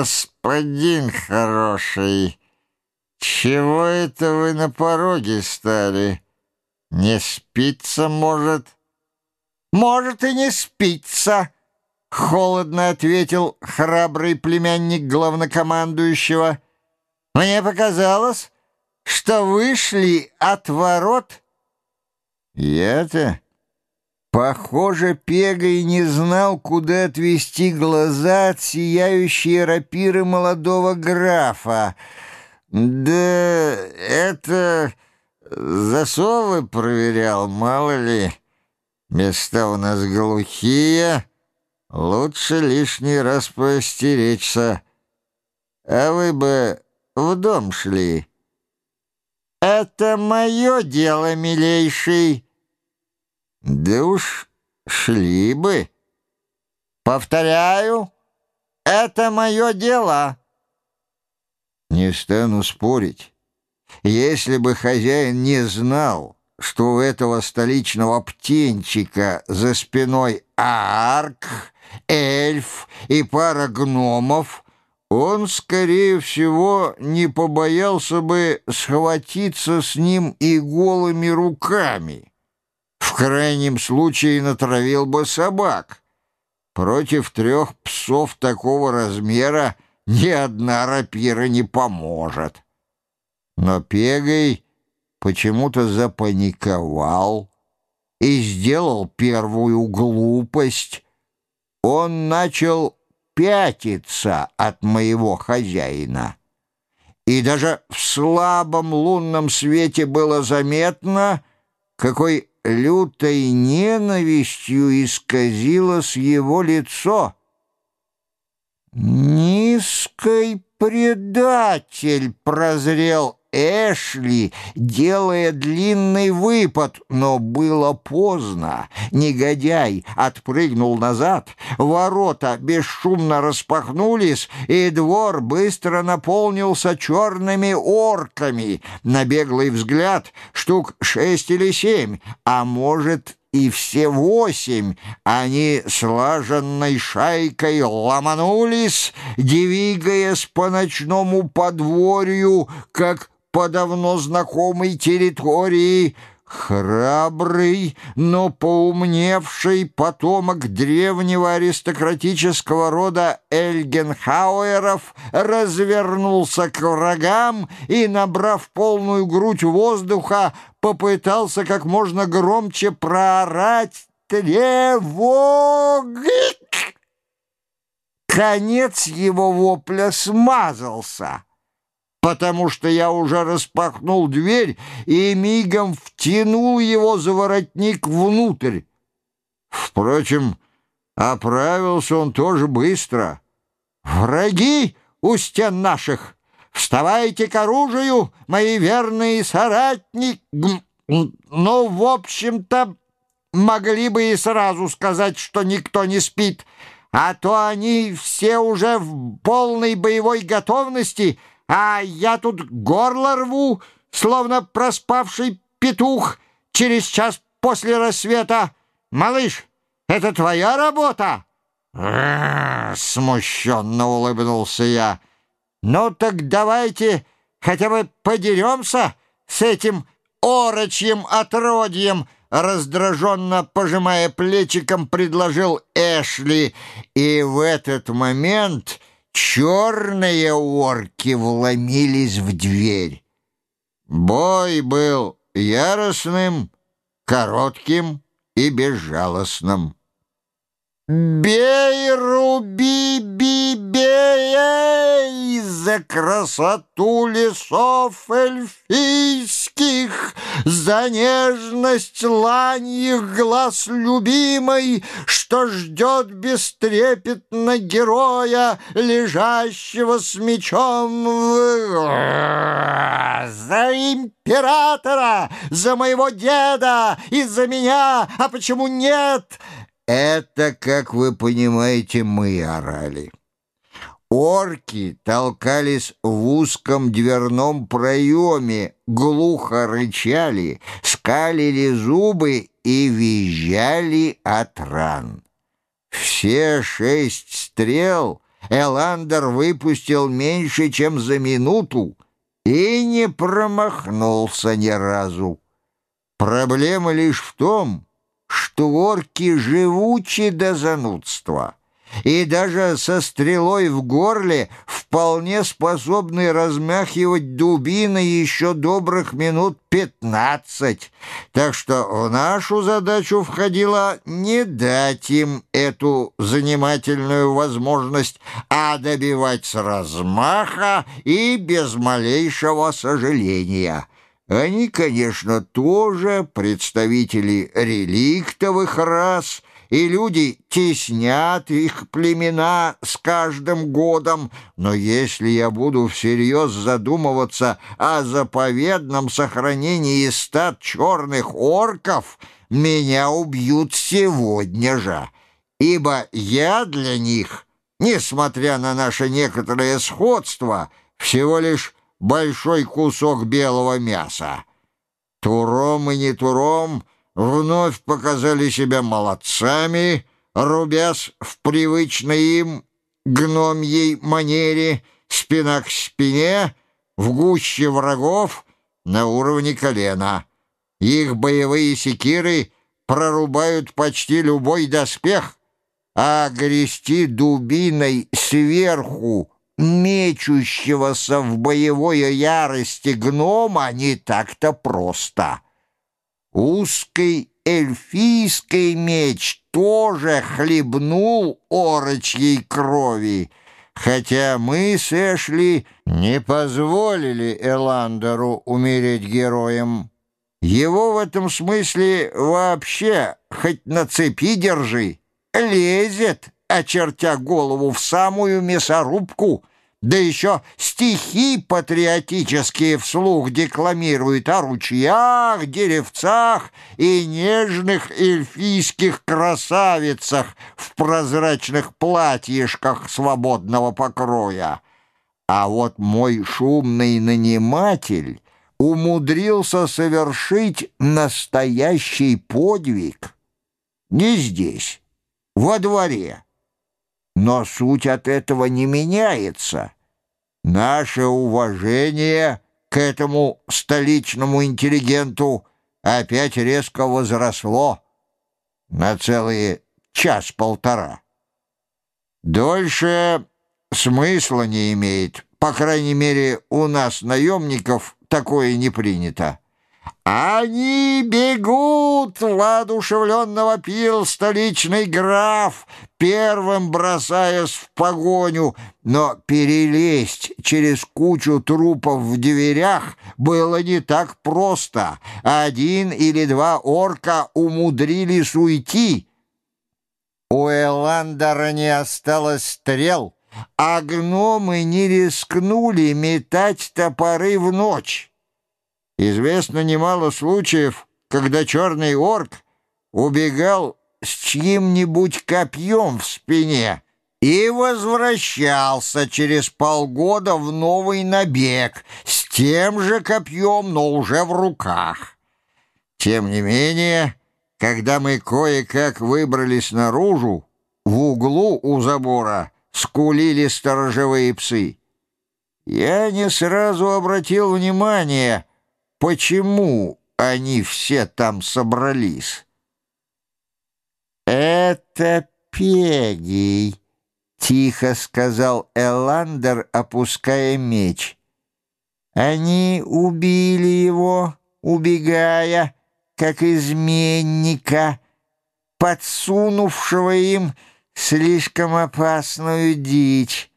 «Господин хороший, чего это вы на пороге стали? Не спится, может?» «Может, и не спится», — холодно ответил храбрый племянник главнокомандующего. «Мне показалось, что вышли от ворот». «Я-то...» Похоже, Пегой не знал, куда отвести глаза от сияющей рапиры молодого графа. Да это засовы проверял, мало ли. Места у нас глухие, лучше лишний раз поостеречься. А вы бы в дом шли. «Это мое дело, милейший!» Да уж шли бы. Повторяю, это мое дело. Не стану спорить. Если бы хозяин не знал, что у этого столичного птенчика за спиной арк, эльф и пара гномов, он, скорее всего, не побоялся бы схватиться с ним и голыми руками. Крайнем случае натравил бы собак. Против трех псов такого размера ни одна рапира не поможет. Но Пегой почему-то запаниковал и сделал первую глупость. Он начал пятиться от моего хозяина. И даже в слабом лунном свете было заметно, какой лютой ненавистью исказилось его лицо. «Низкий предатель!» — прозрел Эшли, делая длинный выпад, но было поздно. Негодяй отпрыгнул назад, ворота бесшумно распахнулись, и двор быстро наполнился черными орками. На беглый взгляд штук шесть или семь, а может и все восемь они слаженной шайкой ломанулись, двигаясь по ночному подворью, как по давно знакомой территории, храбрый, но поумневший потомок древнего аристократического рода Эльгенхауэров развернулся к врагам и, набрав полную грудь воздуха, попытался как можно громче проорать «Тревога!». Конец его вопля смазался потому что я уже распахнул дверь и мигом втянул его за воротник внутрь. Впрочем, оправился он тоже быстро. «Враги у стен наших! Вставайте к оружию, мои верные соратники!» «Ну, в общем-то, могли бы и сразу сказать, что никто не спит, а то они все уже в полной боевой готовности — а я тут горло рву, словно проспавший петух через час после рассвета. Малыш, это твоя работа?» смущенно улыбнулся я. «Ну так давайте хотя бы подеремся с этим орочьим отродьем», раздраженно пожимая плечиком, предложил Эшли. И в этот момент черные орки вломились в дверь. Бой был яростным, коротким и безжалостным. «Бей, руби, би, бей за красоту лесов эльфийских, за нежность ланьих глаз любимой, что ждет бестрепетно героя, лежащего с мечом в... За императора, за моего деда и за меня, а почему нет?» Это, как вы понимаете, мы орали. Орки толкались в узком дверном проеме, глухо рычали, скалили зубы и визжали от ран. Все шесть стрел Эландер выпустил меньше, чем за минуту, и не промахнулся ни разу. Проблема лишь в том, что орки живучи до занудства и даже со стрелой в горле вполне способны размахивать дубины еще добрых минут пятнадцать. Так что в нашу задачу входило не дать им эту занимательную возможность, а добивать с размаха и без малейшего сожаления». Они, конечно, тоже представители реликтовых рас, и люди теснят их племена с каждым годом, но если я буду всерьез задумываться о заповедном сохранении стад черных орков, меня убьют сегодня же, ибо я для них, несмотря на наше некоторое сходство, всего лишь большой кусок белого мяса. Туром и не Туром вновь показали себя молодцами, рубясь в привычной им гномьей манере спина к спине, в гуще врагов на уровне колена. Их боевые секиры прорубают почти любой доспех, а грести дубиной сверху мечущегося в боевой ярости гнома не так-то просто. Узкий эльфийский меч тоже хлебнул орочьей крови, хотя мы с Эшли не позволили Эландеру умереть героем. Его в этом смысле вообще хоть на цепи держи, лезет, очертя голову в самую мясорубку — да еще стихи патриотические вслух декламирует о ручьях, деревцах и нежных эльфийских красавицах в прозрачных платьишках свободного покроя. А вот мой шумный наниматель умудрился совершить настоящий подвиг не здесь, во дворе, но суть от этого не меняется. Наше уважение к этому столичному интеллигенту опять резко возросло на целые час-полтора. Дольше смысла не имеет. По крайней мере, у нас, наемников, такое не принято. «Они бегут!» — воодушевленно вопил столичный граф, первым бросаясь в погоню, но перелезть через кучу трупов в дверях было не так просто. Один или два орка умудрились уйти. У Эландера не осталось стрел, а гномы не рискнули метать топоры в ночь. Известно немало случаев, когда черный орк убегал с чьим-нибудь копьем в спине и возвращался через полгода в новый набег с тем же копьем, но уже в руках. Тем не менее, когда мы кое-как выбрались наружу, в углу у забора скулили сторожевые псы. Я не сразу обратил внимание — почему они все там собрались. «Это Пегий», — тихо сказал Эландер, опуская меч. «Они убили его, убегая, как изменника, подсунувшего им слишком опасную дичь.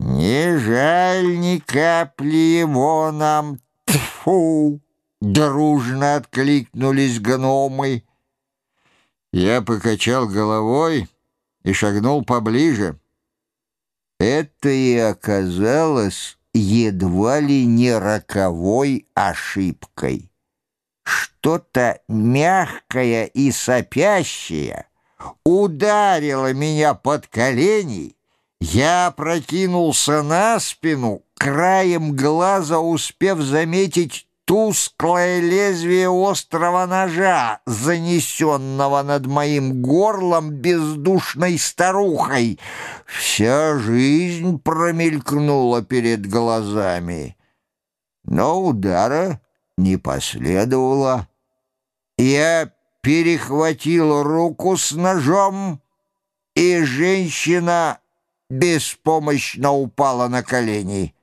Не жаль ни капли его нам «Тьфу!» — дружно откликнулись гномы. Я покачал головой и шагнул поближе. Это и оказалось едва ли не роковой ошибкой. Что-то мягкое и сопящее ударило меня под колени, я прокинулся на спину, краем глаза успев заметить тусклое лезвие острого ножа, занесенного над моим горлом бездушной старухой. Вся жизнь промелькнула перед глазами. Но удара не последовало. Я перехватил руку с ножом, и женщина беспомощно упала на колени.